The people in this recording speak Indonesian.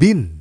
bin.